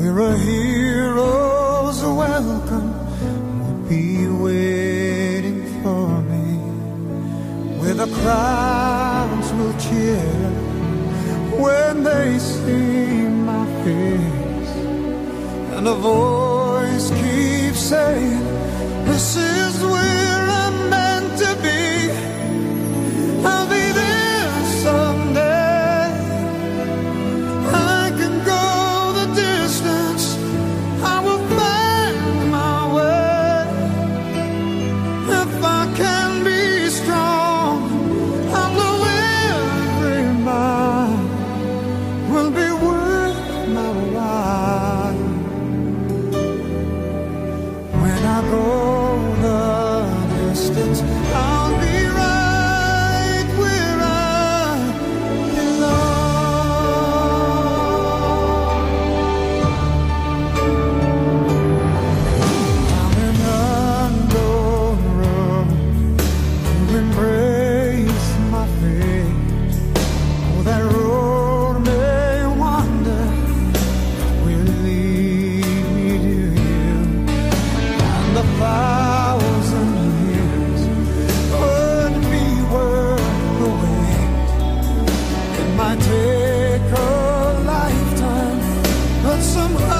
where a hero's welcome would be waiting for me, where the crowds will cheer when they see my face, and a voice keeps saying, This is where. might take a lifetime, but somehow.